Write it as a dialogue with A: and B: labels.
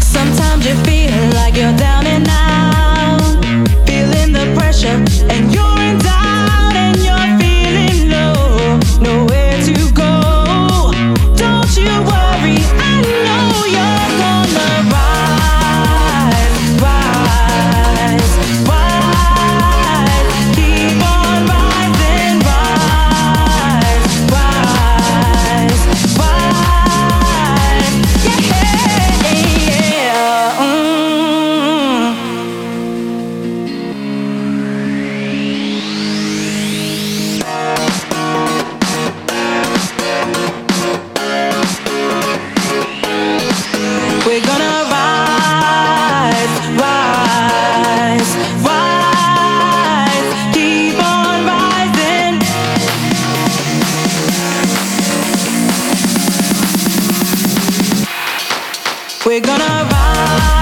A: Sometimes you feel like you're down We're gonna ride.